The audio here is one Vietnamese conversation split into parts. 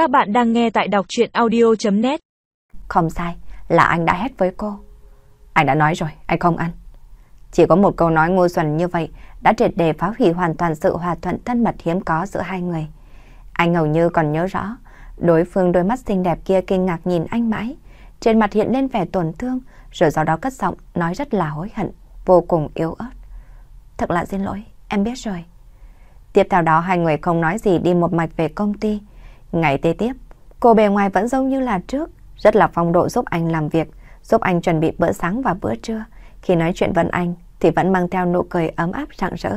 Các bạn đang nghe tại đọc chuyện audio.net Không sai, là anh đã hét với cô. Anh đã nói rồi, anh không ăn. Chỉ có một câu nói ngu xuẩn như vậy đã triệt đề phá hủy hoàn toàn sự hòa thuận thân mật hiếm có giữa hai người. Anh hầu như còn nhớ rõ, đối phương đôi mắt xinh đẹp kia kinh ngạc nhìn anh mãi. Trên mặt hiện lên vẻ tổn thương, rồi sau đó cất giọng nói rất là hối hận, vô cùng yếu ớt. Thật là xin lỗi, em biết rồi. Tiếp theo đó hai người không nói gì đi một mạch về công ty. Ngày kế tiếp, cô bề ngoài vẫn giống như là trước, rất là phong độ giúp anh làm việc, giúp anh chuẩn bị bữa sáng và bữa trưa. Khi nói chuyện với anh thì vẫn mang theo nụ cười ấm áp rạng rỡ.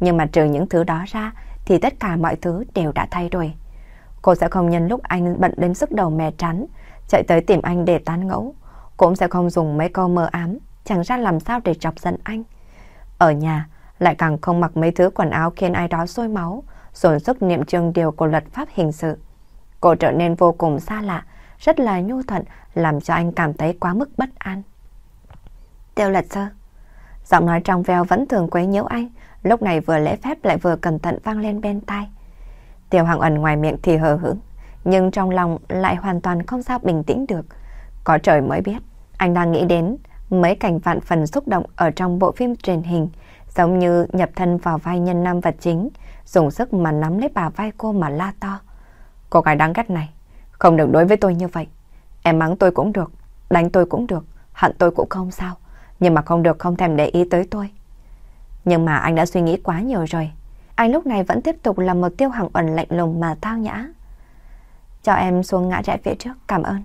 Nhưng mà trừ những thứ đó ra thì tất cả mọi thứ đều đã thay đổi. Cô sẽ không nhân lúc anh bận đến sức đầu mè trắng, chạy tới tìm anh để tán ngẫu. Cũng sẽ không dùng mấy câu mơ ám, chẳng ra làm sao để chọc giận anh. Ở nhà, lại càng không mặc mấy thứ quần áo khiến ai đó sôi máu, dồn sức niệm chương điều của luật pháp hình sự. Cô trở nên vô cùng xa lạ, rất là nhu thuận, làm cho anh cảm thấy quá mức bất an. Tiêu lật sơ. Giọng nói trong veo vẫn thường quấy nhiễu anh, lúc này vừa lễ phép lại vừa cẩn thận vang lên bên tai. Tiêu Hoàng ẩn ngoài miệng thì hờ hững, nhưng trong lòng lại hoàn toàn không sao bình tĩnh được. Có trời mới biết, anh đang nghĩ đến mấy cảnh vạn phần xúc động ở trong bộ phim truyền hình, giống như nhập thân vào vai nhân nam vật chính, dùng sức mà nắm lấy bà vai cô mà la to. Cô gái đáng ghét này, không được đối với tôi như vậy. Em mắng tôi cũng được, đánh tôi cũng được, hận tôi cũng không sao, nhưng mà không được không thèm để ý tới tôi. Nhưng mà anh đã suy nghĩ quá nhiều rồi. Anh lúc này vẫn tiếp tục là một tiêu hàng ẩn lạnh lùng mà thao nhã. Cho em xuống ngã rẽ phía trước, cảm ơn.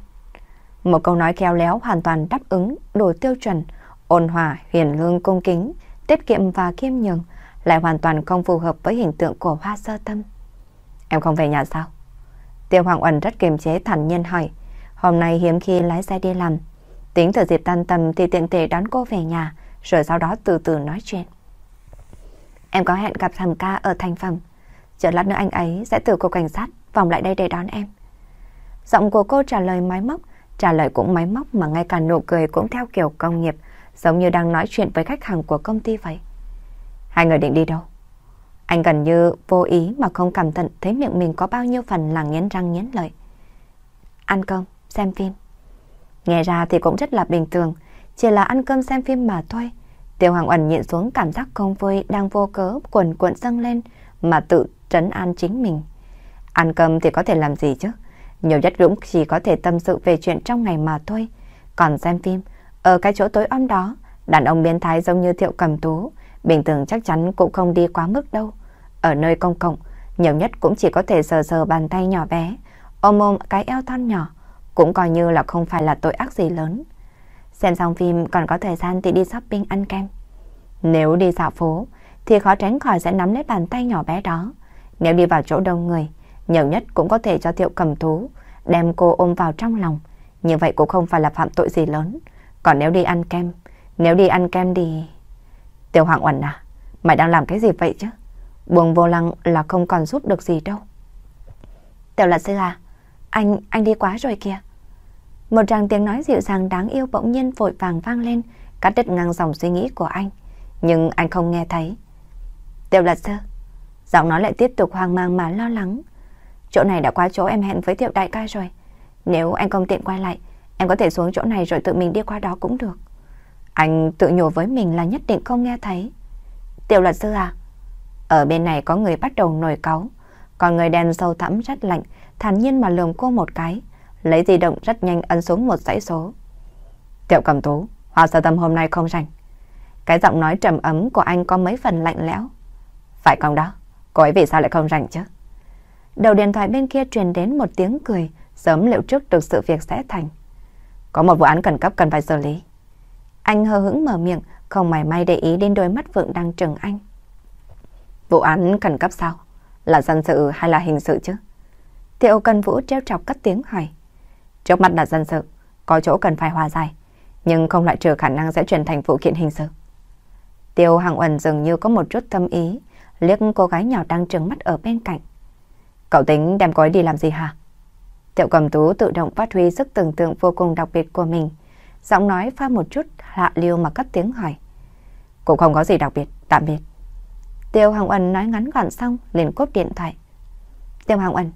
Một câu nói khéo léo hoàn toàn đáp ứng đủ tiêu chuẩn, ôn hòa, hiền lương cung kính, tiết kiệm và khiêm nhường, lại hoàn toàn không phù hợp với hình tượng của Hoa Sơ Tâm. Em không về nhà sao? Tiêu Hoàng Uẩn rất kiềm chế thản nhiên hỏi. Hôm nay hiếm khi lái xe đi làm. Tính từ dịp tan tầm thì tiện thể đón cô về nhà, rồi sau đó từ từ nói chuyện. Em có hẹn gặp thầm ca ở thành phẩm. Chờ lát nữa anh ấy sẽ từ cục cảnh sát vòng lại đây để đón em. Giọng của cô trả lời máy móc, trả lời cũng máy móc mà ngay cả nụ cười cũng theo kiểu công nghiệp, giống như đang nói chuyện với khách hàng của công ty vậy. Hai người định đi đâu? Anh gần như vô ý mà không cảm thận thấy miệng mình có bao nhiêu phần là nghiến răng nghiến lợi. Ăn cơm, xem phim. Nghe ra thì cũng rất là bình thường, chỉ là ăn cơm xem phim mà thôi. Tiêu Hoàng Ẩn nhịn xuống cảm giác không vui đang vô cớ cuộn cuộn dâng lên mà tự trấn an chính mình. Ăn cơm thì có thể làm gì chứ? Nhiều nhất cũng chỉ có thể tâm sự về chuyện trong ngày mà thôi. Còn xem phim, ở cái chỗ tối om đó, đàn ông biến thái giống như thiệu cầm tú, bình thường chắc chắn cũng không đi quá mức đâu. Ở nơi công cộng, nhiều nhất cũng chỉ có thể sờ sờ bàn tay nhỏ bé, ôm ôm cái eo thon nhỏ, cũng coi như là không phải là tội ác gì lớn. Xem xong phim còn có thời gian thì đi shopping ăn kem. Nếu đi dạo phố thì khó tránh khỏi sẽ nắm lấy bàn tay nhỏ bé đó. Nếu đi vào chỗ đông người, nhiều nhất cũng có thể cho thiệu cầm thú, đem cô ôm vào trong lòng. Như vậy cũng không phải là phạm tội gì lớn. Còn nếu đi ăn kem, nếu đi ăn kem thì... Tiểu Hoàng Uẩn à, mày đang làm cái gì vậy chứ? Buông vô lăng là không còn giúp được gì đâu. Tiểu Lạt Sư à, anh, anh đi quá rồi kìa. Một tràng tiếng nói dịu dàng đáng yêu bỗng nhiên vội vàng vang lên, cắt đứt ngang dòng suy nghĩ của anh. Nhưng anh không nghe thấy. Tiểu Lạt Sư, giọng nói lại tiếp tục hoang mang mà lo lắng. Chỗ này đã qua chỗ em hẹn với Tiểu Đại ca rồi. Nếu anh không tiện quay lại, em có thể xuống chỗ này rồi tự mình đi qua đó cũng được. Anh tự nhủ với mình là nhất định không nghe thấy. Tiểu luật sư à? Ở bên này có người bắt đầu nổi cáu. Còn người đèn sâu thẳm rất lạnh, thản nhiên mà lườm cô một cái. Lấy di động rất nhanh ấn xuống một dãy số. Tiểu cầm tú, Hoa sơ tâm hôm nay không rảnh. Cái giọng nói trầm ấm của anh có mấy phần lạnh lẽo. Phải không đó? Cô ấy vì sao lại không rảnh chứ? Đầu điện thoại bên kia truyền đến một tiếng cười, sớm liệu trước được sự việc sẽ thành. Có một vụ án khẩn cấp cần phải xử lý. Anh hờ hững mở miệng, không mảy may để ý đến đôi mắt vượng đang trừng anh. Vụ án khẩn cấp sao? Là dân sự hay là hình sự chứ? Tiệu Cần Vũ treo chọc cất tiếng hỏi. Trước mắt là dân sự, có chỗ cần phải hòa giải, nhưng không loại trừ khả năng sẽ chuyển thành vụ kiện hình sự. Tiêu Hằng Uẩn dường như có một chút tâm ý, liếc cô gái nhỏ đang trừng mắt ở bên cạnh. Cậu tính đem cô ấy đi làm gì hả? Tiệu cầm tú tự động phát huy sức tưởng tượng vô cùng đặc biệt của mình. Giọng nói pha một chút hạ liêu mà cất tiếng hỏi. Cũng không có gì đặc biệt, tạm biệt. Tiêu Hằng Ân nói ngắn gọn xong liền cúp điện thoại. Tiêu Hằng Ân,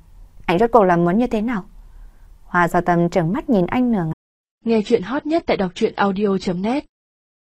Anh rốt cuộc là muốn như thế nào? Hoa Giao Tâm trừng mắt nhìn anh nửa ngày. Nghe chuyện hot nhất tại đọc truyện audio.net